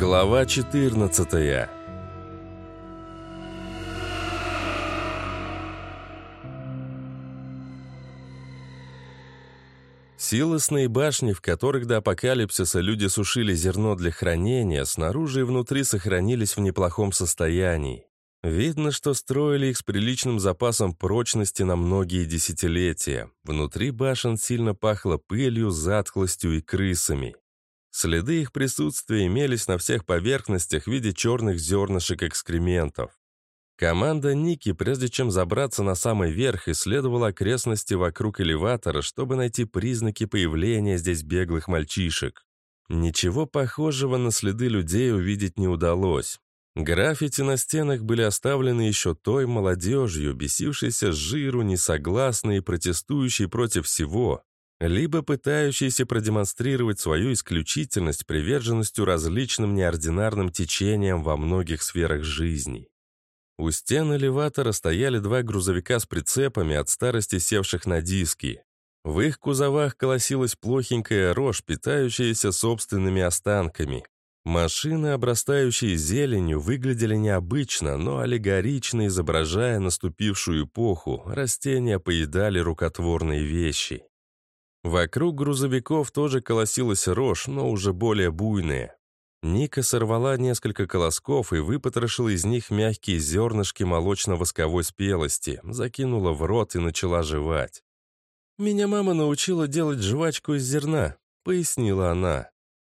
Глава 14 Силосные башни, в которых до апокалипсиса люди сушили зерно для хранения, снаружи и внутри сохранились в неплохом состоянии. Видно, что строили их с приличным запасом прочности на многие десятилетия. Внутри башен сильно пахло пылью, затхлостью и крысами. Следы их присутствия имелись на всех поверхностях в виде черных зернышек экскрементов. Команда Ники, прежде чем забраться на самый верх, исследовала окрестности вокруг элеватора, чтобы найти признаки появления здесь беглых мальчишек. Ничего похожего на следы людей увидеть не удалось. Граффити на стенах были оставлены еще той молодежью, бесившейся с жиру, несогласной и протестующей против всего, либо пытающейся продемонстрировать свою исключительность приверженностью различным неординарным течениям во многих сферах жизни. У стен элеватора стояли два грузовика с прицепами от старости севших на диски. В их кузовах колосилась плохенькая рожь, питающаяся собственными останками. Машины, обрастающие зеленью, выглядели необычно, но аллегорично изображая наступившую эпоху, растения поедали рукотворные вещи. Вокруг грузовиков тоже колосилась рожь, но уже более буйная. Ника сорвала несколько колосков и выпотрошила из них мягкие зернышки молочно-восковой спелости, закинула в рот и начала жевать. «Меня мама научила делать жвачку из зерна», — пояснила она.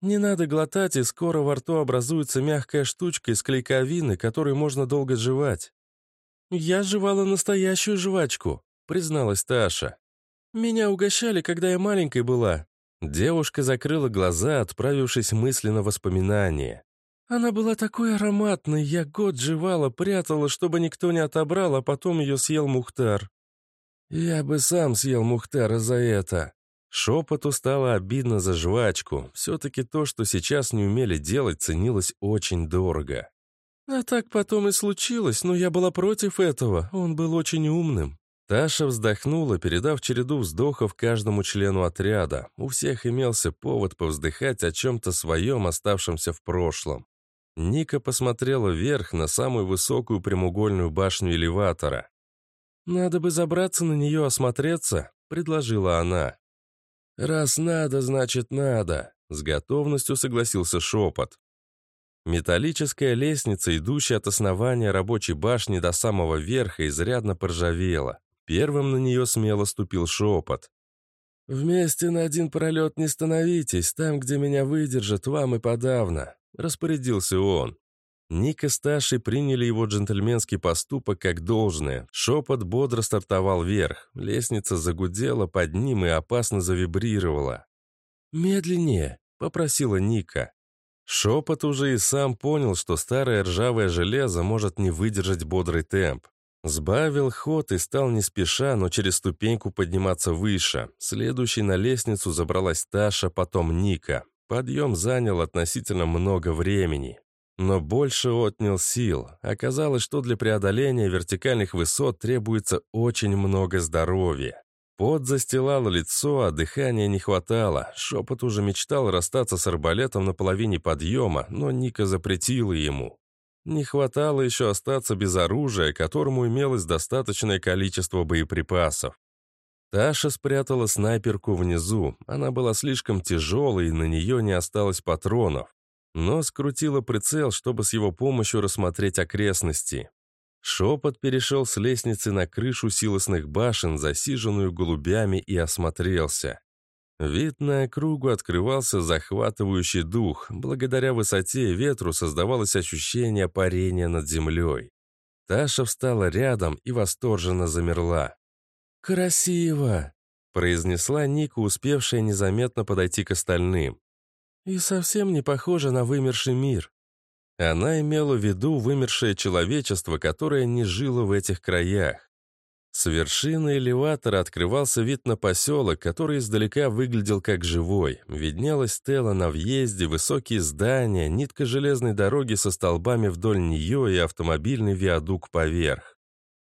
«Не надо глотать, и скоро во рту образуется мягкая штучка из клейковины, которую можно долго жевать». «Я жевала настоящую жвачку», — призналась Таша. «Меня угощали, когда я маленькой была». Девушка закрыла глаза, отправившись мысленно в воспоминания. Она была такой ароматной, я год жевала, прятала, чтобы никто не отобрал, а потом ее съел Мухтар. Я бы сам съел Мухтара за это. Шепоту стало обидно за жвачку. Все-таки то, что сейчас не умели делать, ценилось очень дорого. А так потом и случилось, но я была против этого, он был очень умным. Таша вздохнула, передав череду вздохов каждому члену отряда. У всех имелся повод повздыхать о чем-то своем, оставшемся в прошлом. Ника посмотрела вверх на самую высокую прямоугольную башню элеватора. «Надо бы забраться на нее, осмотреться», — предложила она. «Раз надо, значит надо», — с готовностью согласился шепот. Металлическая лестница, идущая от основания рабочей башни до самого верха, изрядно поржавела. Первым на нее смело ступил шепот. «Вместе на один пролет не становитесь, там, где меня выдержат, вам и подавно», — распорядился он. Ника с Ташей приняли его джентльменский поступок как должное. Шепот бодро стартовал вверх. Лестница загудела под ним и опасно завибрировала. «Медленнее», — попросила Ника. Шепот уже и сам понял, что старое ржавое железо может не выдержать бодрый темп. Сбавил ход и стал не спеша, но через ступеньку подниматься выше. Следующей на лестницу забралась Таша, потом Ника. Подъем занял относительно много времени. Но больше отнял сил. Оказалось, что для преодоления вертикальных высот требуется очень много здоровья. Пот застилало лицо, а дыхания не хватало. Шепот уже мечтал расстаться с арбалетом на половине подъема, но Ника запретила ему. Не хватало еще остаться без оружия, которому имелось достаточное количество боеприпасов. Таша спрятала снайперку внизу. Она была слишком тяжелой, и на нее не осталось патронов. Но скрутила прицел, чтобы с его помощью рассмотреть окрестности. Шепот перешел с лестницы на крышу силосных башен, засиженную голубями, и осмотрелся. Вид на округу открывался захватывающий дух. Благодаря высоте и ветру создавалось ощущение парения над землей. Таша встала рядом и восторженно замерла. «Красиво!» — произнесла Ника, успевшая незаметно подойти к остальным. «И совсем не похоже на вымерший мир». Она имела в виду вымершее человечество, которое не жило в этих краях. С вершины элеватора открывался вид на поселок, который издалека выглядел как живой. Виднелась стела на въезде, высокие здания, нитка железной дороги со столбами вдоль нее и автомобильный виадук поверх.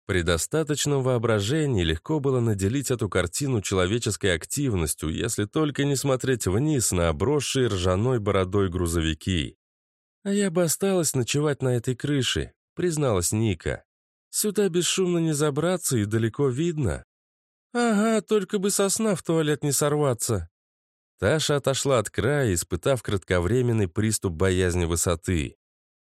При достаточном воображении легко было наделить эту картину человеческой активностью, если только не смотреть вниз на обросшие ржаной бородой грузовики. «А я бы осталась ночевать на этой крыше», — призналась Ника. «Сюда бесшумно не забраться и далеко видно». «Ага, только бы сосна в туалет не сорваться». Таша отошла от края, испытав кратковременный приступ боязни высоты.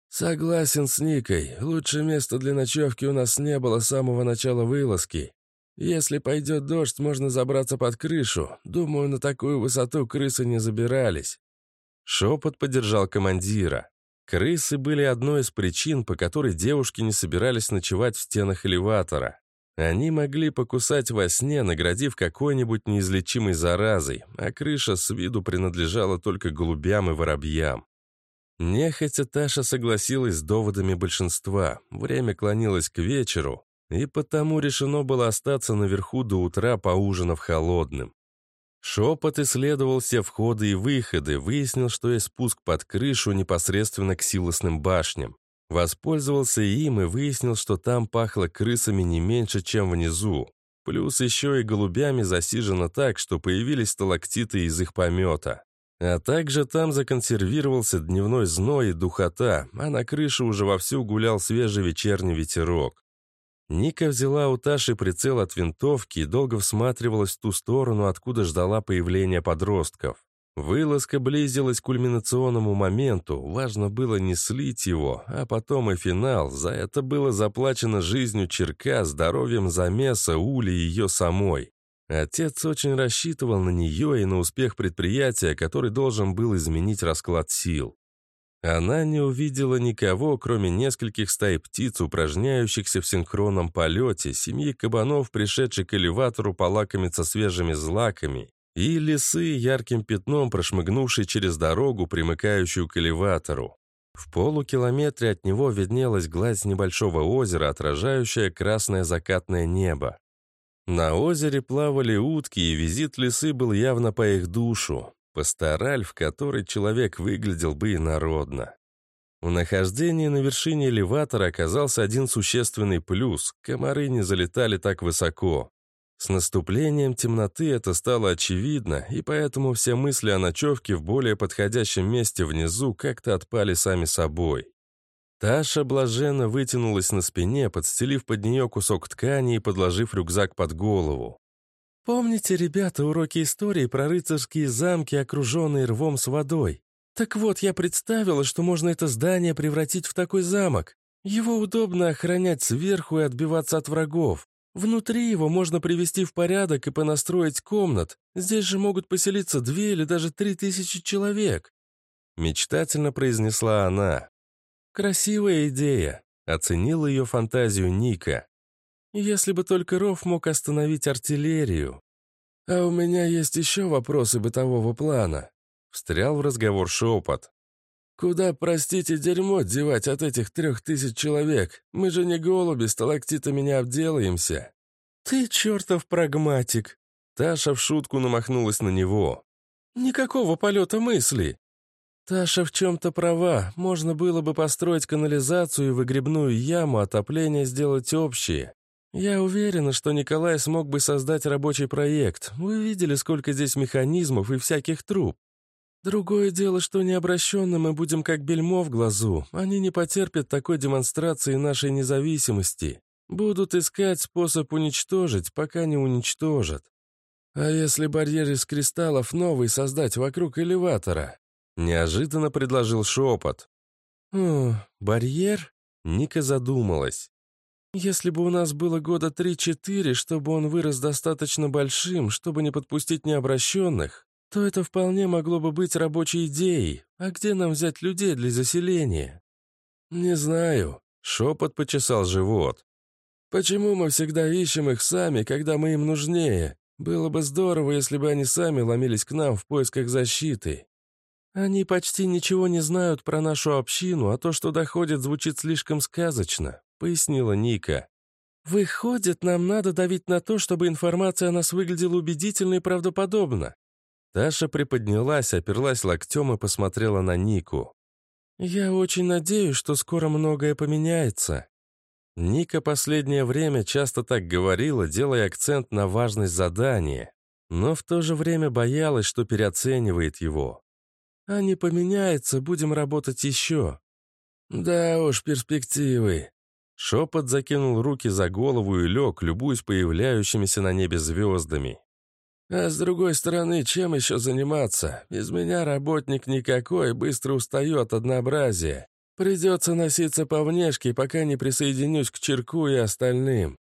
«Согласен с Никой. Лучше места для ночевки у нас не было с самого начала вылазки. Если пойдет дождь, можно забраться под крышу. Думаю, на такую высоту крысы не забирались». Шепот поддержал командира. Крысы были одной из причин, по которой девушки не собирались ночевать в стенах элеватора. Они могли покусать во сне, наградив какой-нибудь неизлечимой заразой, а крыша с виду принадлежала только голубям и воробьям. Нехотя Таша согласилась с доводами большинства, время клонилось к вечеру, и потому решено было остаться наверху до утра, поужинав холодным. Шепот исследовал все входы и выходы, выяснил, что есть спуск под крышу непосредственно к силосным башням. Воспользовался им и выяснил, что там пахло крысами не меньше, чем внизу. Плюс еще и голубями засижено так, что появились сталактиты из их помета. А также там законсервировался дневной зной и духота, а на крыше уже вовсю гулял свежий вечерний ветерок. Ника взяла у Таши прицел от винтовки и долго всматривалась в ту сторону, откуда ждала появления подростков. Вылазка близилась к кульминационному моменту, важно было не слить его, а потом и финал, за это было заплачено жизнью Черка, здоровьем замеса, Ули и ее самой. Отец очень рассчитывал на нее и на успех предприятия, который должен был изменить расклад сил. Она не увидела никого, кроме нескольких стай птиц, упражняющихся в синхронном полете, семьи кабанов, пришедших к элеватору полакомиться свежими злаками, и лисы, ярким пятном прошмыгнувшей через дорогу, примыкающую к элеватору. В полукилометре от него виднелась гладь небольшого озера, отражающая красное закатное небо. На озере плавали утки, и визит лисы был явно по их душу. Пастораль, в которой человек выглядел бы инородно. В нахождении на вершине элеватора оказался один существенный плюс – комары не залетали так высоко. С наступлением темноты это стало очевидно, и поэтому все мысли о ночевке в более подходящем месте внизу как-то отпали сами собой. Таша блаженно вытянулась на спине, подстелив под нее кусок ткани и подложив рюкзак под голову. Помните, ребята, уроки истории про рыцарские замки, окруженные рвом с водой? Так вот, я представила, что можно это здание превратить в такой замок. Его удобно охранять сверху и отбиваться от врагов. Внутри его можно привести в порядок и понастроить комнат. Здесь же могут поселиться две или даже три тысячи человек. Мечтательно произнесла она. Красивая идея. Оценила ее фантазию Ника. Если бы только Ров мог остановить артиллерию. А у меня есть еще вопросы бытового плана. Встрял в разговор шепот. Куда, простите, дерьмо девать от этих трех тысяч человек? Мы же не голуби, сталактитами не обделаемся. Ты чертов прагматик. Таша в шутку намахнулась на него. Никакого полета мысли. Таша в чем-то права. Можно было бы построить канализацию и выгребную яму, отопление сделать общее. Я уверена, что Николай смог бы создать рабочий проект. Вы видели, сколько здесь механизмов и всяких труб. Другое дело, что необращенным мы будем как бельмо в глазу. Они не потерпят такой демонстрации нашей независимости. Будут искать способ уничтожить, пока не уничтожат. А если барьер из кристаллов новый создать вокруг элеватора? Неожиданно предложил шепот. «О, барьер?» Ника задумалась. «Если бы у нас было года три-четыре, чтобы он вырос достаточно большим, чтобы не подпустить необращенных, то это вполне могло бы быть рабочей идеей. А где нам взять людей для заселения?» «Не знаю», — шепот почесал живот. «Почему мы всегда ищем их сами, когда мы им нужнее? Было бы здорово, если бы они сами ломились к нам в поисках защиты. «Они почти ничего не знают про нашу общину, а то, что доходит, звучит слишком сказочно», — пояснила Ника. «Выходит, нам надо давить на то, чтобы информация о нас выглядела убедительно и правдоподобно». Таша приподнялась, оперлась локтем и посмотрела на Нику. «Я очень надеюсь, что скоро многое поменяется». Ника последнее время часто так говорила, делая акцент на важность задания, но в то же время боялась, что переоценивает его. А не поменяется, будем работать еще. «Да уж, перспективы». Шепот закинул руки за голову и лег, любуясь появляющимися на небе звездами. «А с другой стороны, чем еще заниматься? Из меня работник никакой, быстро устаю от однообразия. Придется носиться по внешке, пока не присоединюсь к Черку и остальным.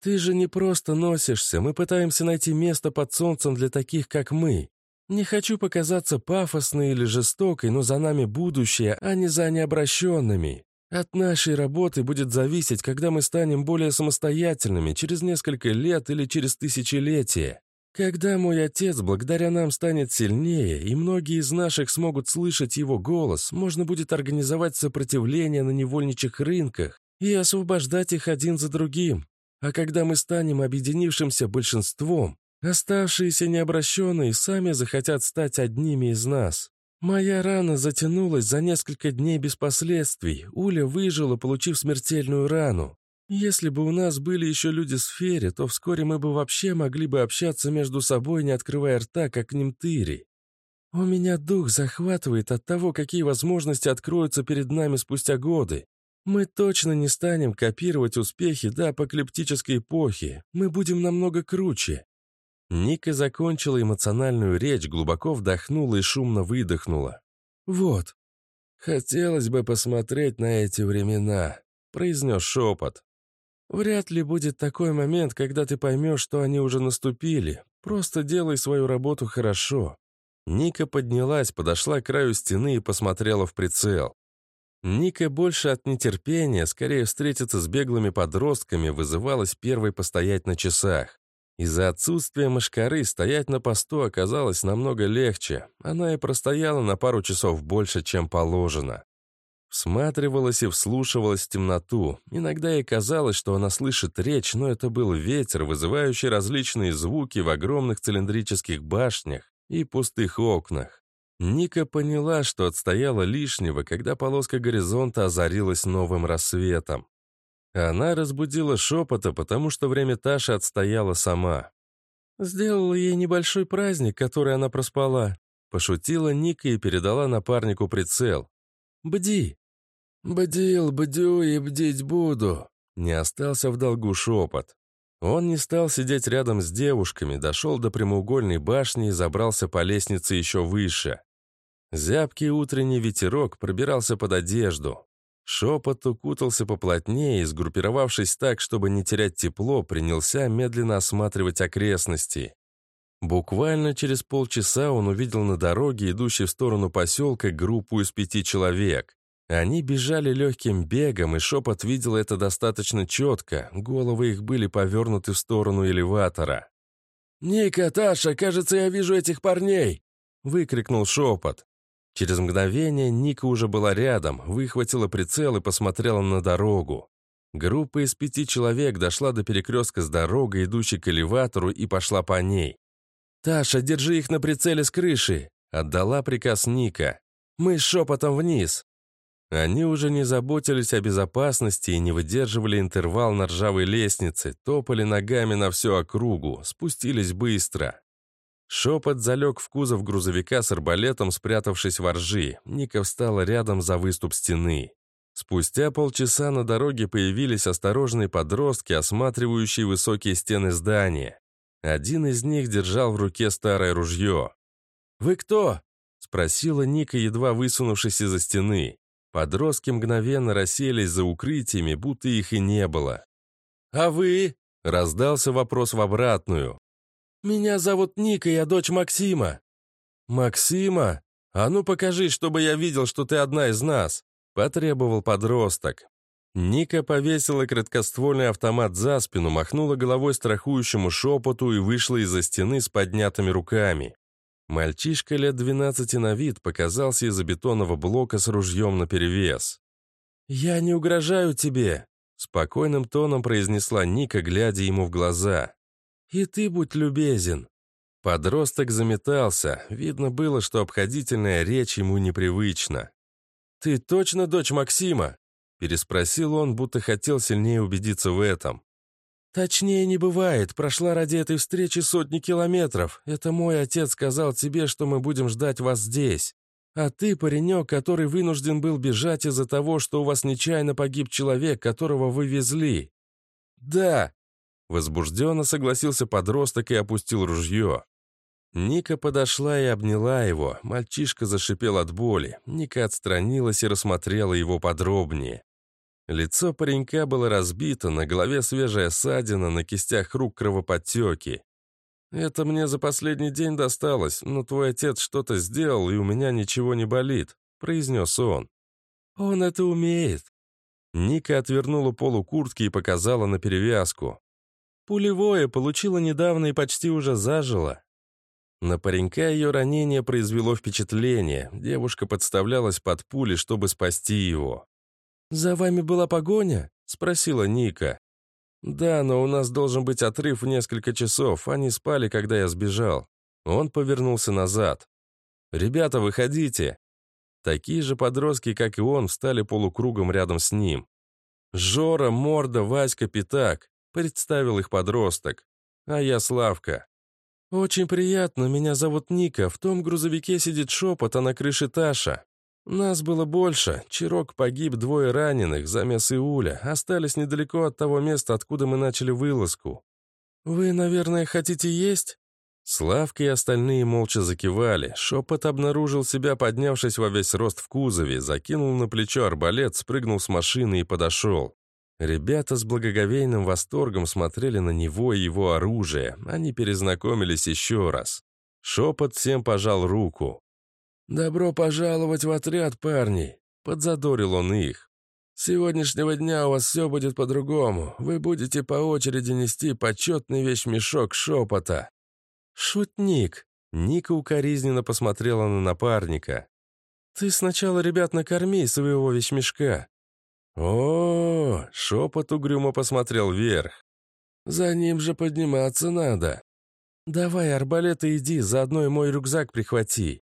Ты же не просто носишься, мы пытаемся найти место под солнцем для таких, как мы. Не хочу показаться пафосной или жестокой, но за нами будущее, а не за необращенными. От нашей работы будет зависеть, когда мы станем более самостоятельными, через несколько лет или через тысячелетия. Когда мой отец благодаря нам станет сильнее, и многие из наших смогут слышать его голос, можно будет организовать сопротивление на невольничьих рынках и освобождать их один за другим. А когда мы станем объединившимся большинством, Оставшиеся необращенные сами захотят стать одними из нас. Моя рана затянулась за несколько дней без последствий. Уля выжила, получив смертельную рану. Если бы у нас были еще люди в сфере, то вскоре мы бы вообще могли бы общаться между собой, не открывая рта, как немтыри. У меня дух захватывает от того, какие возможности откроются перед нами спустя годы. Мы точно не станем копировать успехи до апокалиптической эпохи. Мы будем намного круче. Ника закончила эмоциональную речь, глубоко вдохнула и шумно выдохнула. «Вот, хотелось бы посмотреть на эти времена», — произнес шепот. «Вряд ли будет такой момент, когда ты поймешь, что они уже наступили. Просто делай свою работу хорошо». Ника поднялась, подошла к краю стены и посмотрела в прицел. Ника больше от нетерпения, скорее встретиться с беглыми подростками, вызывалась первой постоять на часах. Из-за отсутствия мышкары стоять на посту оказалось намного легче. Она и простояла на пару часов больше, чем положено. Всматривалась и вслушивалась в темноту. Иногда ей казалось, что она слышит речь, но это был ветер, вызывающий различные звуки в огромных цилиндрических башнях и пустых окнах. Ника поняла, что отстояла лишнего, когда полоска горизонта озарилась новым рассветом. Она разбудила шепота, потому что время Таши отстояла сама. «Сделала ей небольшой праздник, который она проспала», пошутила Ника и передала напарнику прицел. «Бди!» «Бдил, бдю и бдить буду», не остался в долгу шепот. Он не стал сидеть рядом с девушками, дошел до прямоугольной башни и забрался по лестнице еще выше. Зябкий утренний ветерок пробирался под одежду. Шепот укутался поплотнее и, сгруппировавшись так, чтобы не терять тепло, принялся медленно осматривать окрестности. Буквально через полчаса он увидел на дороге, идущей в сторону поселка, группу из пяти человек. Они бежали легким бегом, и шепот видел это достаточно четко, головы их были повернуты в сторону элеватора. «Ника, Таша, кажется, я вижу этих парней!» — выкрикнул шепот. Через мгновение Ника уже была рядом, выхватила прицел и посмотрела на дорогу. Группа из пяти человек дошла до перекрестка с дорогой, идущей к элеватору, и пошла по ней. «Таша, держи их на прицеле с крыши!» — отдала приказ Ника. «Мы шепотом вниз!» Они уже не заботились о безопасности и не выдерживали интервал на ржавой лестнице, топали ногами на всю округу, спустились быстро. Шепот залег в кузов грузовика с арбалетом, спрятавшись во ржи. Ника встала рядом за выступ стены. Спустя полчаса на дороге появились осторожные подростки, осматривающие высокие стены здания. Один из них держал в руке старое ружье. «Вы кто?» — спросила Ника, едва высунувшись из-за стены. Подростки мгновенно расселись за укрытиями, будто их и не было. «А вы?» — раздался вопрос в обратную. «Меня зовут Ника, я дочь Максима». «Максима? А ну покажи, чтобы я видел, что ты одна из нас», — потребовал подросток. Ника повесила краткоствольный автомат за спину, махнула головой страхующему шепоту и вышла из-за стены с поднятыми руками. Мальчишка лет 12 на вид показался из-за бетонного блока с ружьем наперевес. «Я не угрожаю тебе», — спокойным тоном произнесла Ника, глядя ему в глаза. «И ты будь любезен». Подросток заметался. Видно было, что обходительная речь ему непривычна. «Ты точно дочь Максима?» Переспросил он, будто хотел сильнее убедиться в этом. «Точнее не бывает. Прошла ради этой встречи сотни километров. Это мой отец сказал тебе, что мы будем ждать вас здесь». А ты паренек, который вынужден был бежать из-за того, что у вас нечаянно погиб человек, которого вы везли». «Да», — возбужденно согласился подросток и опустил ружье. Ника подошла и обняла его. Мальчишка зашипел от боли. Ника отстранилась и рассмотрела его подробнее. Лицо паренька было разбито, на голове свежая ссадина, на кистях рук кровоподтеки. «Это мне за последний день досталось, но твой отец что-то сделал, и у меня ничего не болит», — произнес он. «Он это умеет». Ника отвернула полу куртки и показала на перевязку. «Пулевое получила недавно и почти уже зажило. На паренька ее ранение произвело впечатление. Девушка подставлялась под пули, чтобы спасти его. «За вами была погоня?» — спросила Ника. «Да, но у нас должен быть отрыв в несколько часов. Они спали, когда я сбежал». Он повернулся назад. «Ребята, выходите!» Такие же подростки, как и он, встали полукругом рядом с ним. «Жора, Морда, Васька, Пятак», — представил их подросток. «А я Славка». «Очень приятно, меня зовут Ника, в том грузовике сидит шепот, а на крыше Таша. Нас было больше, Чирок погиб, двое раненых, замес и Уля, остались недалеко от того места, откуда мы начали вылазку. Вы, наверное, хотите есть?» Славка и остальные молча закивали. Шепот обнаружил себя, поднявшись во весь рост в кузове, закинул на плечо арбалет, спрыгнул с машины и подошел. Ребята с благоговейным восторгом смотрели на него и его оружие. Они перезнакомились еще раз. Шепот всем пожал руку. «Добро пожаловать в отряд, парни!» — подзадорил он их. «С сегодняшнего дня у вас все будет по-другому. Вы будете по очереди нести почетный вещмешок шепота». «Шутник!» — Ника укоризненно посмотрела на напарника. «Ты сначала ребят накорми своего вещмешка, о, шепот угрюмо посмотрел вверх. За ним же подниматься надо. Давай, арбалет иди, заодно и мой рюкзак прихвати.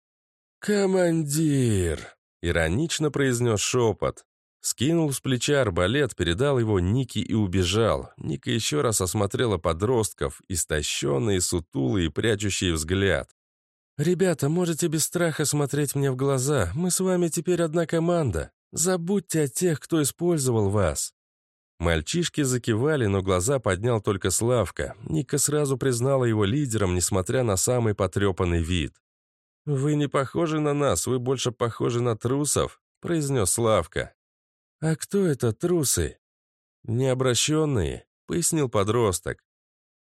Командир! Иронично произнес шепот. Скинул с плеча арбалет, передал его Нике и убежал. Ника еще раз осмотрела подростков, истощенные, сутулые и прячущие взгляд. «Ребята, можете без страха смотреть мне в глаза. Мы с вами теперь одна команда. Забудьте о тех, кто использовал вас». Мальчишки закивали, но глаза поднял только Славка. Ника сразу признала его лидером, несмотря на самый потрепанный вид. «Вы не похожи на нас, вы больше похожи на трусов», — произнес Славка. «А кто это трусы?» «Необращенные», — пояснил подросток.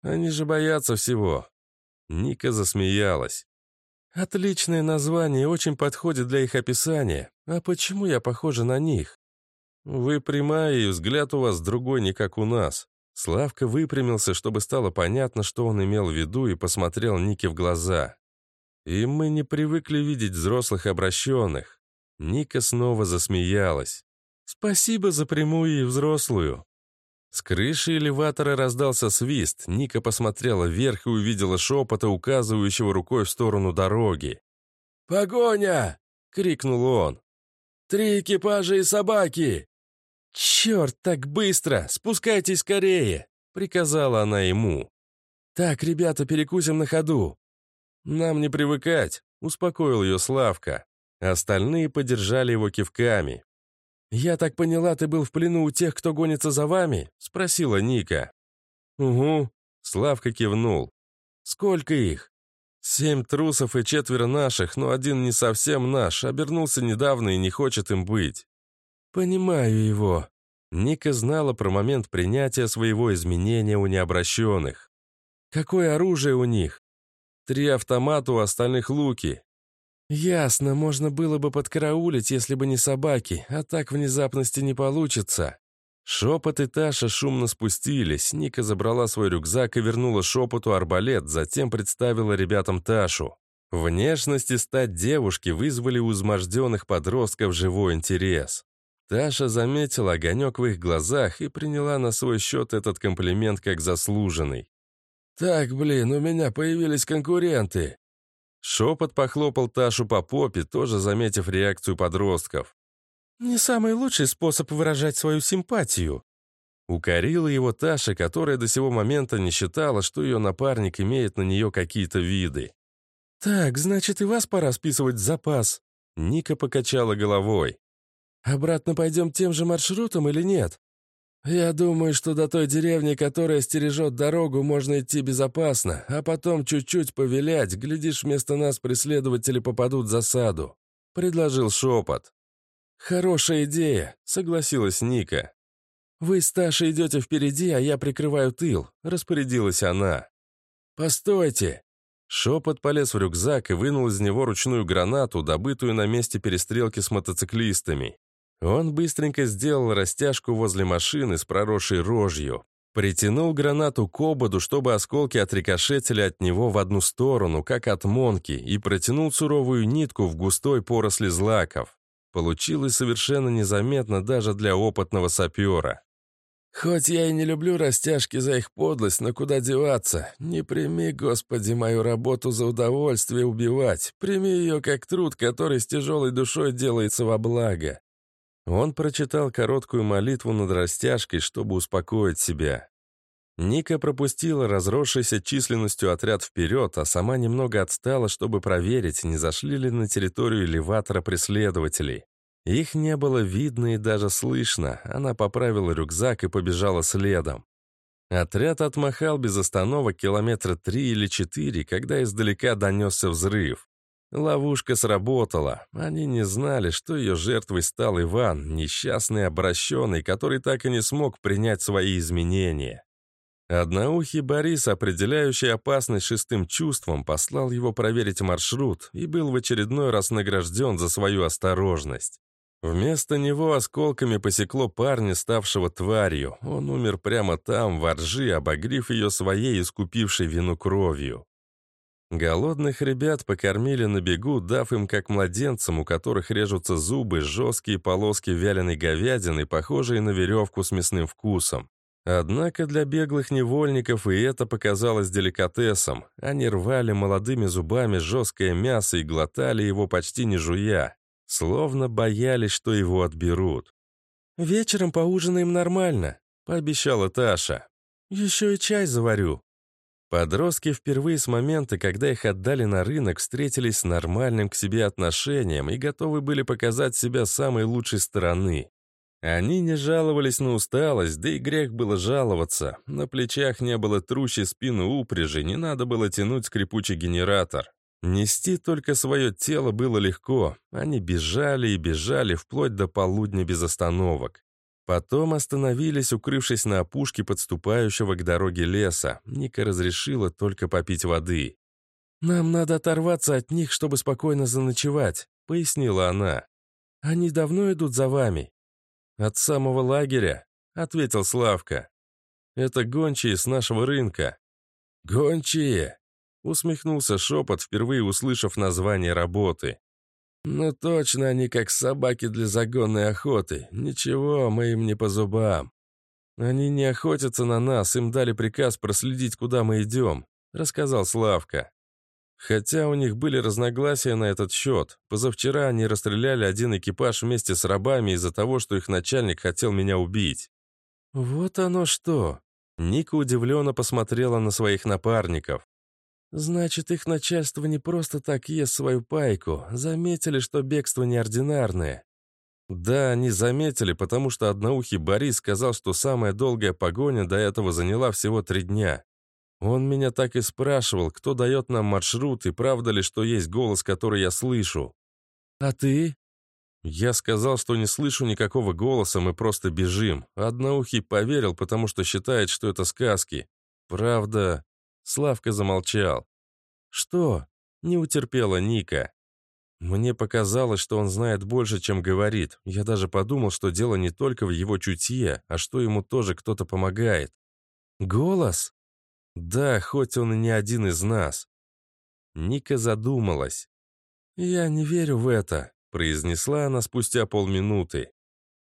«Они же боятся всего». Ника засмеялась. Отличное название, очень подходит для их описания. А почему я похожа на них? Вы прямая, и взгляд у вас другой, не как у нас. Славка выпрямился, чтобы стало понятно, что он имел в виду, и посмотрел Нике в глаза. И мы не привыкли видеть взрослых обращенных. Ника снова засмеялась. «Спасибо за прямую и взрослую. С крыши элеватора раздался свист. Ника посмотрела вверх и увидела шепота, указывающего рукой в сторону дороги. «Погоня!» — крикнул он. «Три экипажа и собаки!» «Черт, так быстро! Спускайтесь скорее!» — приказала она ему. «Так, ребята, перекусим на ходу». «Нам не привыкать», — успокоил ее Славка. Остальные поддержали его кивками. «Я так поняла, ты был в плену у тех, кто гонится за вами?» — спросила Ника. «Угу», — Славка кивнул. «Сколько их?» «Семь трусов и четверо наших, но один не совсем наш, обернулся недавно и не хочет им быть». «Понимаю его». Ника знала про момент принятия своего изменения у необращенных. «Какое оружие у них?» «Три автомата, у остальных луки. «Ясно, можно было бы подкараулить, если бы не собаки, а так внезапности не получится». Шепот и Таша шумно спустились, Ника забрала свой рюкзак и вернула шепоту арбалет, затем представила ребятам Ташу. Внешности стать девушки вызвали у изможденных подростков живой интерес. Таша заметила огонек в их глазах и приняла на свой счет этот комплимент как заслуженный. «Так, блин, у меня появились конкуренты», Шепот похлопал Ташу по попе, тоже заметив реакцию подростков. «Не самый лучший способ выражать свою симпатию». Укорила его Таша, которая до сего момента не считала, что ее напарник имеет на нее какие-то виды. «Так, значит, и вас пора списывать в запас». Ника покачала головой. «Обратно пойдем тем же маршрутом или нет?» «Я думаю, что до той деревни, которая стережет дорогу, можно идти безопасно, а потом чуть-чуть повилять, глядишь, вместо нас преследователи попадут в засаду», — предложил шепот. «Хорошая идея», — согласилась Ника. «Вы с Ташей идете впереди, а я прикрываю тыл», — распорядилась она. «Постойте!» Шепот полез в рюкзак и вынул из него ручную гранату, добытую на месте перестрелки с мотоциклистами. Он быстренько сделал растяжку возле машины с проросшей рожью. Притянул гранату к ободу, чтобы осколки отрикошетили от него в одну сторону, как от монки, и протянул суровую нитку в густой поросли злаков. Получилось совершенно незаметно даже для опытного сапера. «Хоть я и не люблю растяжки за их подлость, но куда деваться? Не прими, Господи, мою работу за удовольствие убивать. Прими ее как труд, который с тяжелой душой делается во благо. Он прочитал короткую молитву над растяжкой, чтобы успокоить себя. Ника пропустила разросшийся численностью отряд вперед, а сама немного отстала, чтобы проверить, не зашли ли на территорию элеватора преследователей. Их не было видно и даже слышно. Она поправила рюкзак и побежала следом. Отряд отмахал без остановок километра три или четыре, когда издалека донесся взрыв. Ловушка сработала. Они не знали, что ее жертвой стал Иван, несчастный обращенный, который так и не смог принять свои изменения. Одноухий Борис, определяющий опасность шестым чувством, послал его проверить маршрут и был в очередной раз награжден за свою осторожность. Вместо него осколками посекло парня, ставшего тварью. Он умер прямо там, в ржи, обогрив ее своей искупившей вину кровью. Голодных ребят покормили на бегу, дав им как младенцам, у которых режутся зубы, жесткие полоски вяленой говядины, похожие на веревку с мясным вкусом. Однако для беглых невольников и это показалось деликатесом. Они рвали молодыми зубами жесткое мясо и глотали его почти не жуя, словно боялись, что его отберут. «Вечером поужинаем нормально», — пообещала Таша. «Еще и чай заварю», Подростки впервые с момента, когда их отдали на рынок, встретились с нормальным к себе отношением и готовы были показать себя самой лучшей стороны. Они не жаловались на усталость, да и грех было жаловаться. На плечах не было трущей спину упряжи, не надо было тянуть скрипучий генератор. Нести только свое тело было легко. Они бежали и бежали вплоть до полудня без остановок. Потом остановились, укрывшись на опушке подступающего к дороге леса. Ника разрешила только попить воды. «Нам надо оторваться от них, чтобы спокойно заночевать», — пояснила она. «Они давно идут за вами?» «От самого лагеря», — ответил Славка. «Это гончие с нашего рынка». «Гончие!» — усмехнулся шепот, впервые услышав название работы. «Ну точно они как собаки для загонной охоты. Ничего, мы им не по зубам. Они не охотятся на нас, им дали приказ проследить, куда мы идем», — рассказал Славка. Хотя у них были разногласия на этот счет. Позавчера они расстреляли один экипаж вместе с рабами из-за того, что их начальник хотел меня убить. «Вот оно что!» Ника удивленно посмотрела на своих напарников. Значит, их начальство не просто так ест свою пайку. Заметили, что бегство неординарное. Да, они заметили, потому что одноухий Борис сказал, что самая долгая погоня до этого заняла всего три дня. Он меня так и спрашивал, кто дает нам маршрут и правда ли, что есть голос, который я слышу. А ты? Я сказал, что не слышу никакого голоса, мы просто бежим. Одноухий поверил, потому что считает, что это сказки. Правда, Славка замолчал. «Что?» — не утерпела Ника. Мне показалось, что он знает больше, чем говорит. Я даже подумал, что дело не только в его чутье, а что ему тоже кто-то помогает. «Голос?» «Да, хоть он и не один из нас». Ника задумалась. «Я не верю в это», — произнесла она спустя полминуты.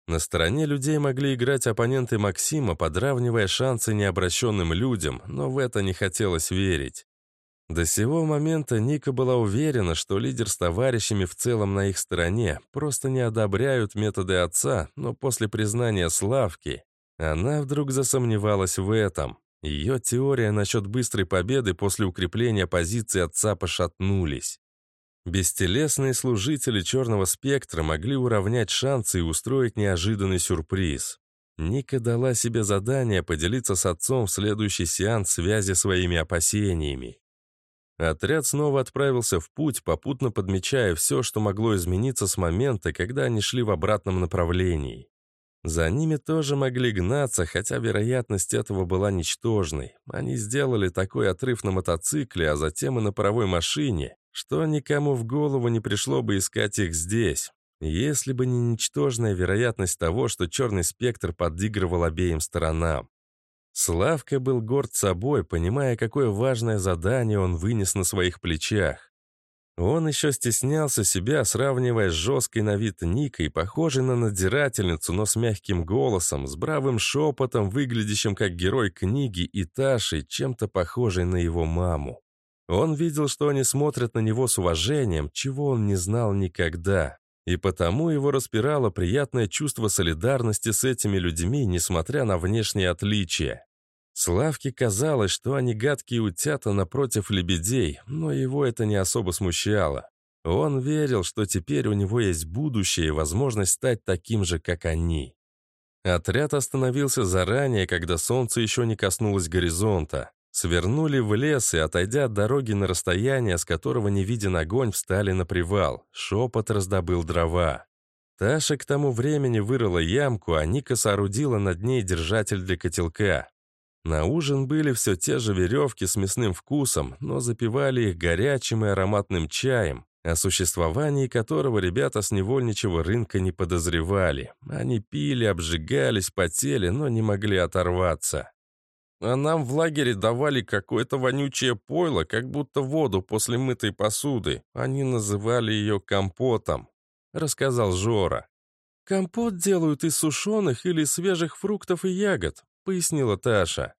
На стороне людей могли играть оппоненты Максима, подравнивая шансы необращенным людям, но в это не хотелось верить. До сего момента Ника была уверена, что лидер с товарищами в целом на их стороне просто не одобряют методы отца, но после признания Славки она вдруг засомневалась в этом. Ее теория насчет быстрой победы после укрепления позиции отца пошатнулись. Бестелесные служители черного спектра могли уравнять шансы и устроить неожиданный сюрприз. Ника дала себе задание поделиться с отцом в следующий сеанс связи своими опасениями. Отряд снова отправился в путь, попутно подмечая все, что могло измениться с момента, когда они шли в обратном направлении. За ними тоже могли гнаться, хотя вероятность этого была ничтожной. Они сделали такой отрыв на мотоцикле, а затем и на паровой машине, что никому в голову не пришло бы искать их здесь, если бы не ничтожная вероятность того, что черный спектр подыгрывал обеим сторонам. Славка был горд собой, понимая, какое важное задание он вынес на своих плечах. Он еще стеснялся себя, сравнивая с жесткой на вид Никой, похожей на надзирательницу, но с мягким голосом, с бравым шепотом, выглядящим как герой книги, и Ташей, чем-то похожей на его маму. Он видел, что они смотрят на него с уважением, чего он не знал никогда. И потому его распирало приятное чувство солидарности с этими людьми, несмотря на внешние отличия. Славке казалось, что они гадкие утята напротив лебедей, но его это не особо смущало. Он верил, что теперь у него есть будущее и возможность стать таким же, как они. Отряд остановился заранее, когда солнце еще не коснулось горизонта. Свернули в лес и, отойдя от дороги на расстояние, с которого не виден огонь, встали на привал. Шепот раздобыл дрова. Таша к тому времени вырыла ямку, а Ника соорудила над ней держатель для котелка. На ужин были все те же веревки с мясным вкусом, но запивали их горячим и ароматным чаем, о существовании которого ребята с невольничего рынка не подозревали. Они пили, обжигались, потели, но не могли оторваться. А нам в лагере давали какое-то вонючее пойло, как будто воду после мытой посуды. Они называли ее компотом», — рассказал Жора. «Компот делают из сушеных или свежих фруктов и ягод», — пояснила Таша.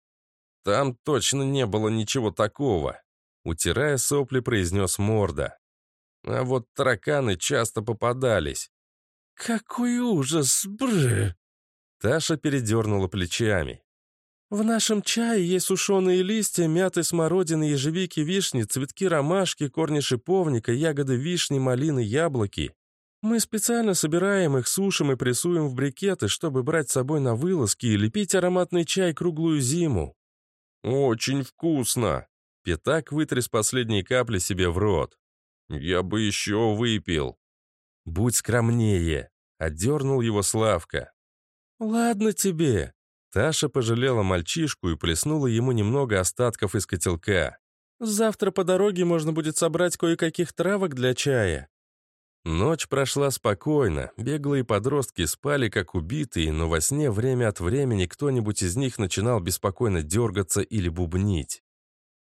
«Там точно не было ничего такого», — утирая сопли, произнес Морда. «А вот тараканы часто попадались». «Какой ужас! Бррр!» Таша передернула плечами. В нашем чае есть сушеные листья, мяты, смородины, ежевики, вишни, цветки ромашки, корни шиповника, ягоды вишни, малины, яблоки. Мы специально собираем их, сушим и прессуем в брикеты, чтобы брать с собой на вылазки и лепить ароматный чай круглую зиму. Очень вкусно. Пятак вытряс последние капли себе в рот. Я бы еще выпил. Будь скромнее, отдернул его Славка. Ладно тебе, Таша пожалела мальчишку и плеснула ему немного остатков из котелка. «Завтра по дороге можно будет собрать кое-каких травок для чая». Ночь прошла спокойно, беглые подростки спали как убитые, но во сне время от времени кто-нибудь из них начинал беспокойно дергаться или бубнить.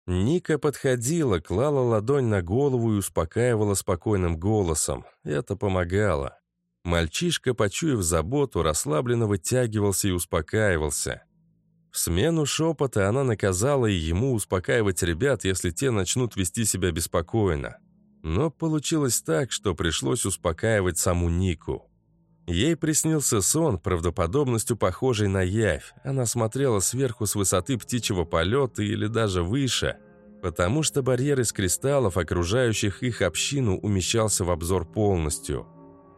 Ника подходила, клала ладонь на голову и успокаивала спокойным голосом. Это помогало. Мальчишка, почуяв заботу, расслабленно вытягивался и успокаивался. В смену шепота она наказала и ему успокаивать ребят, если те начнут вести себя беспокойно. Но получилось так, что пришлось успокаивать саму Нику. Ей приснился сон, правдоподобностью похожий на явь. Она смотрела сверху с высоты птичьего полета или даже выше, потому что барьер из кристаллов, окружающих их общину, умещался в обзор полностью –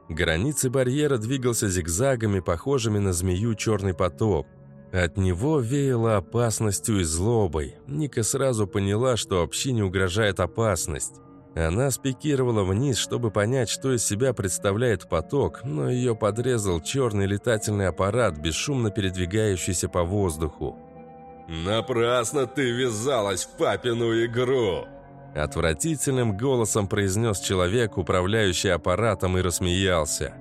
Границы барьера двигался зигзагами, похожими на змею черный поток. От него веяло опасностью и злобой. Ника сразу поняла, что общине угрожает опасность. Она спикировала вниз, чтобы понять, что из себя представляет поток, но ее подрезал черный летательный аппарат, бесшумно передвигающийся по воздуху. «Напрасно ты ввязалась в папину игру!» Отвратительным голосом произнес человек, управляющий аппаратом, и рассмеялся.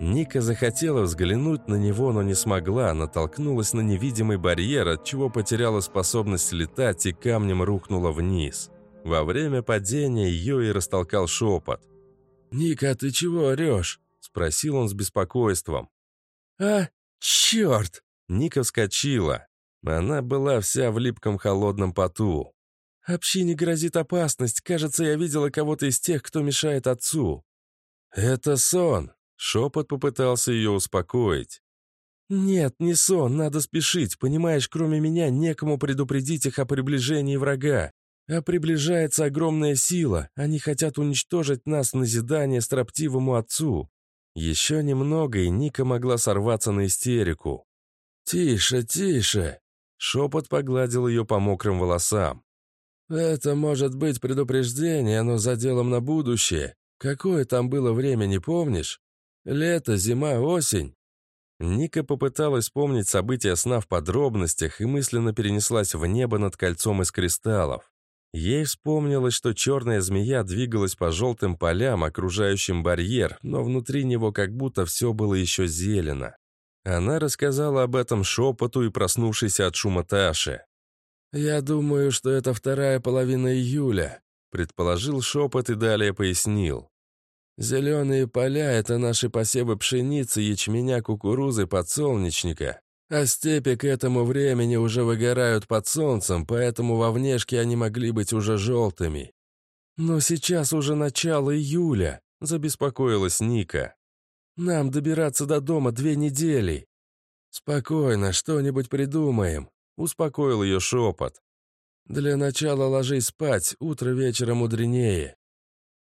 Ника захотела взглянуть на него, но не смогла, натолкнулась на невидимый барьер, от чего потеряла способность летать и камнем рухнула вниз. Во время падения ее и растолкал шепот. «Ника, ты чего орешь?» – спросил он с беспокойством. «А, черт!» Ника вскочила. Она была вся в липком холодном поту. Общине грозит опасность. Кажется, я видела кого-то из тех, кто мешает отцу». «Это сон», — шепот попытался ее успокоить. «Нет, не сон, надо спешить. Понимаешь, кроме меня некому предупредить их о приближении врага. А приближается огромная сила. Они хотят уничтожить нас в назидание строптивому отцу. Еще немного, и Ника могла сорваться на истерику. «Тише, тише!» Шепот погладил ее по мокрым волосам. «Это может быть предупреждение, но за делом на будущее. Какое там было время, не помнишь? Лето, зима, осень?» Ника попыталась вспомнить события сна в подробностях и мысленно перенеслась в небо над кольцом из кристаллов. Ей вспомнилось, что черная змея двигалась по желтым полям, окружающим барьер, но внутри него как будто все было еще зелено. Она рассказала об этом шепоту и проснувшейся от шума Таши. «Я думаю, что это вторая половина июля», — предположил шепот и далее пояснил. «Зеленые поля — это наши посевы пшеницы, ячменя, кукурузы, подсолнечника. А степи к этому времени уже выгорают под солнцем, поэтому во внешке они могли быть уже желтыми. Но сейчас уже начало июля, забеспокоилась Ника. Нам добираться до дома две недели. Спокойно, что-нибудь придумаем, успокоил ее шепот. Для начала ложись спать, утро вечера мудренее.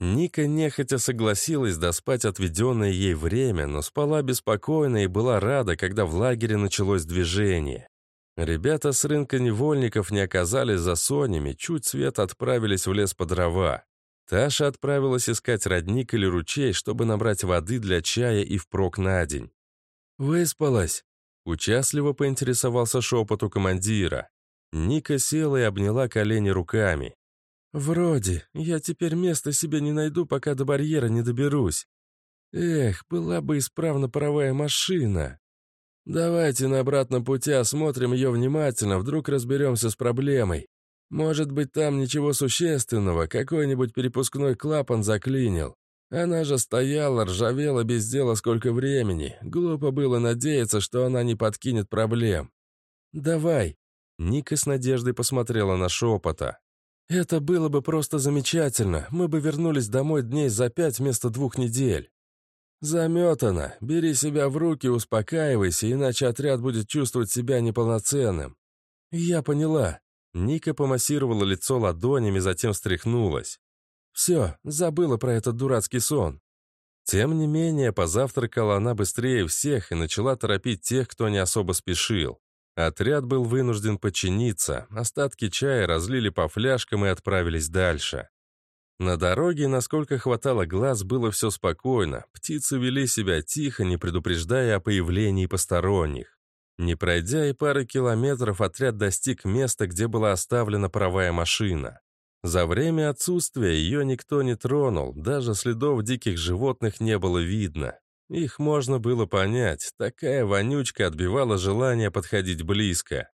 Ника нехотя согласилась доспать отведенное ей время, но спала беспокойно и была рада, когда в лагере началось движение. Ребята с рынка невольников не оказались за сонями, чуть свет отправились в лес по дрова. Таша отправилась искать родник или ручей, чтобы набрать воды для чая и впрок на день. «Выспалась?» — участливо поинтересовался шепот у командира. Ника села и обняла колени руками. «Вроде. Я теперь места себе не найду, пока до барьера не доберусь. Эх, была бы исправна паровая машина. Давайте на обратном пути осмотрим ее внимательно, вдруг разберемся с проблемой. Может быть, там ничего существенного, какой-нибудь перепускной клапан заклинил. Она же стояла, ржавела без дела сколько времени. Глупо было надеяться, что она не подкинет проблем. «Давай». Ника с надеждой посмотрела на шепота. Это было бы просто замечательно. Мы бы вернулись домой дней за пять вместо двух недель. Заметано. Бери себя в руки, успокаивайся, иначе отряд будет чувствовать себя неполноценным. Я поняла. Ника помассировала лицо ладонями, затем встряхнулась. Все, забыла про этот дурацкий сон. Тем не менее, позавтракала она быстрее всех и начала торопить тех, кто не особо спешил. Отряд был вынужден подчиниться, остатки чая разлили по фляжкам и отправились дальше. На дороге, насколько хватало глаз, было все спокойно. Птицы вели себя тихо, не предупреждая о появлении посторонних. Не пройдя и пары километров, отряд достиг места, где была оставлена паровая машина. За время отсутствия ее никто не тронул, даже следов диких животных не было видно. Их можно было понять, такая вонючка отбивала желание подходить близко.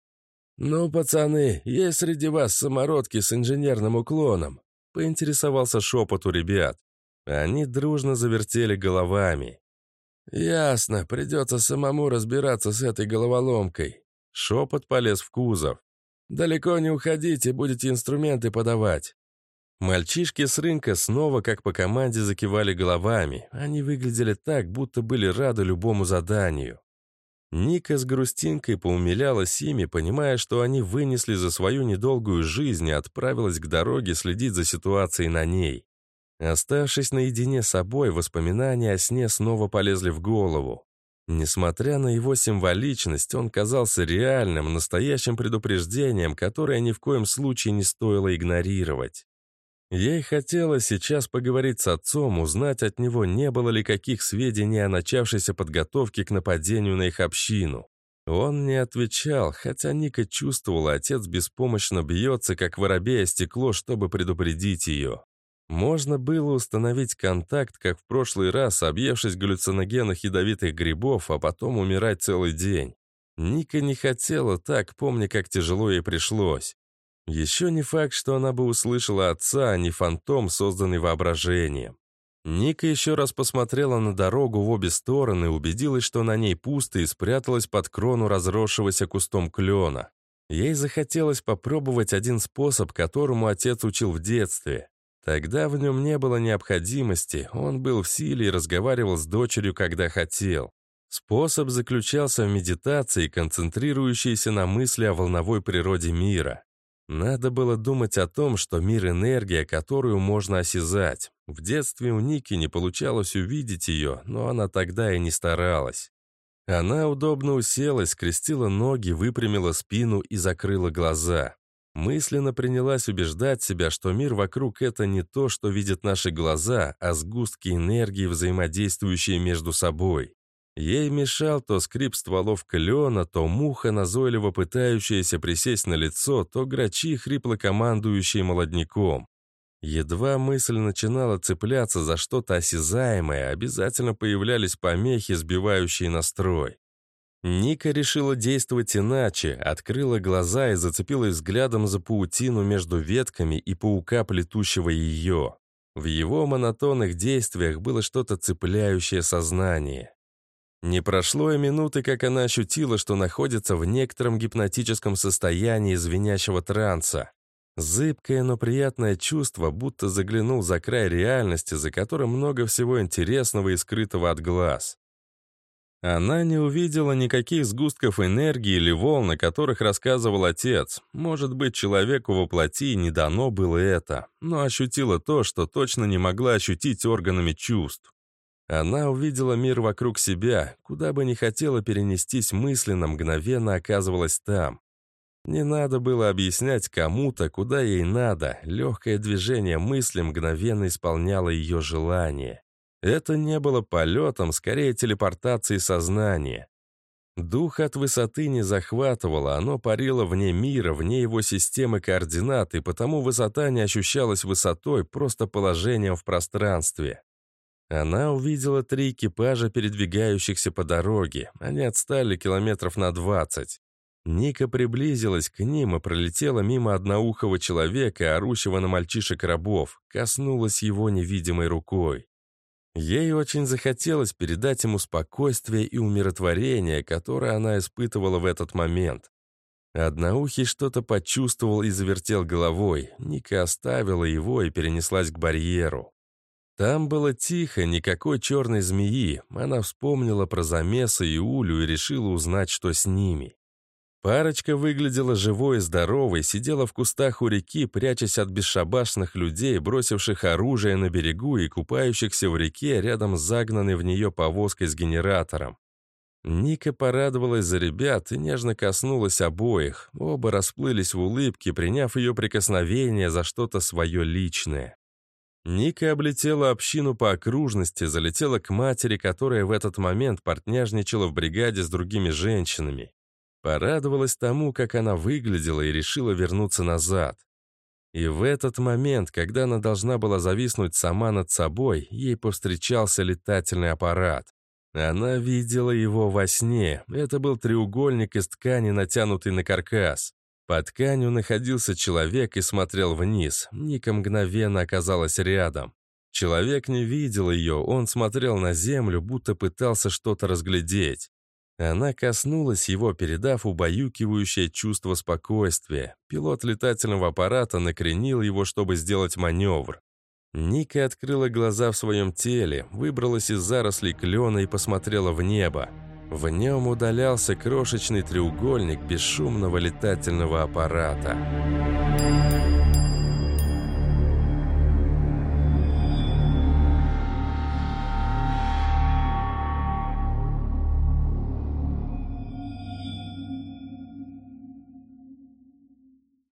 «Ну, пацаны, есть среди вас самородки с инженерным уклоном?» — поинтересовался шепот у ребят. Они дружно завертели головами. «Ясно, придется самому разбираться с этой головоломкой». Шепот полез в кузов. «Далеко не уходите, будете инструменты подавать. Мальчишки с рынка снова, как по команде, закивали головами. Они выглядели так, будто были рады любому заданию. Ника с грустинкой поумилялась ими, понимая, что они вынесли за свою недолгую жизнь и отправилась к дороге следить за ситуацией на ней. Оставшись наедине с собой, воспоминания о сне снова полезли в голову. Несмотря на его символичность, он казался реальным, настоящим предупреждением, которое ни в коем случае не стоило игнорировать. Ей хотелось сейчас поговорить с отцом, узнать от него, не было ли каких сведений о начавшейся подготовке к нападению на их общину. Он не отвечал, хотя Ника чувствовала, отец беспомощно бьется, как воробей о стекло, чтобы предупредить ее. Можно было установить контакт, как в прошлый раз, объевшись галлюциногенных ядовитых грибов, а потом умирать целый день. Ника не хотела так, помня, как тяжело ей пришлось. Еще не факт, что она бы услышала отца, а не фантом, созданный воображением. Ника еще раз посмотрела на дорогу в обе стороны, убедилась, что на ней пусто и спряталась под крону разросшегося кустом клена. Ей захотелось попробовать один способ, которому отец учил в детстве. Тогда в нем не было необходимости, он был в силе и разговаривал с дочерью, когда хотел. Способ заключался в медитации, концентрирующейся на мысли о волновой природе мира. Надо было думать о том, что мир — энергия, которую можно осязать. В детстве у Ники не получалось увидеть ее, но она тогда и не старалась. Она удобно уселась, скрестила ноги, выпрямила спину и закрыла глаза. Мысленно принялась убеждать себя, что мир вокруг — это не то, что видят наши глаза, а сгустки энергии, взаимодействующие между собой. Ей мешал то скрип стволов клена, то муха, назойливо пытающаяся присесть на лицо, то грачи, хрипло командующие молодняком. Едва мысль начинала цепляться за что-то осязаемое, обязательно появлялись помехи, сбивающие настрой. Ника решила действовать иначе, открыла глаза и зацепилась взглядом за паутину между ветками и паука, плетущего ее. В его монотонных действиях было что-то цепляющее сознание. Не прошло и минуты, как она ощутила, что находится в некотором гипнотическом состоянии звенящего транса. Зыбкое, но приятное чувство, будто заглянул за край реальности, за которым много всего интересного и скрытого от глаз. Она не увидела никаких сгустков энергии или волн, о которых рассказывал отец. Может быть, человеку во плоти не дано было это, но ощутила то, что точно не могла ощутить органами чувств. Она увидела мир вокруг себя, куда бы ни хотела перенестись мысленно, мгновенно оказывалась там. Не надо было объяснять кому-то, куда ей надо, легкое движение мысли мгновенно исполняло ее желание. Это не было полетом, скорее телепортацией сознания. Дух от высоты не захватывало, оно парило вне мира, вне его системы координат, и потому высота не ощущалась высотой, просто положением в пространстве. Она увидела три экипажа, передвигающихся по дороге. Они отстали километров на двадцать. Ника приблизилась к ним и пролетела мимо одноухого человека, орущего на мальчишек-рабов, коснулась его невидимой рукой. Ей очень захотелось передать ему спокойствие и умиротворение, которое она испытывала в этот момент. Одноухий что-то почувствовал и завертел головой. Ника оставила его и перенеслась к барьеру. Там было тихо, никакой черной змеи. Она вспомнила про замеса и улю и решила узнать, что с ними. Парочка выглядела живой и здоровой, сидела в кустах у реки, прячась от бесшабашных людей, бросивших оружие на берегу и купающихся в реке рядом с загнанной в нее повозкой с генератором. Ника порадовалась за ребят и нежно коснулась обоих. Оба расплылись в улыбке, приняв ее прикосновение за что-то свое личное. Ника облетела общину по окружности, залетела к матери, которая в этот момент партняжничала в бригаде с другими женщинами. Порадовалась тому, как она выглядела, и решила вернуться назад. И в этот момент, когда она должна была зависнуть сама над собой, ей повстречался летательный аппарат. Она видела его во сне. Это был треугольник из ткани, натянутый на каркас. Под тканью находился человек и смотрел вниз. Ника мгновенно оказалась рядом. Человек не видел ее, он смотрел на землю, будто пытался что-то разглядеть. Она коснулась его, передав убаюкивающее чувство спокойствия. Пилот летательного аппарата накренил его, чтобы сделать маневр. Ника открыла глаза в своем теле, выбралась из зарослей клена и посмотрела в небо. В нем удалялся крошечный треугольник бесшумного летательного аппарата.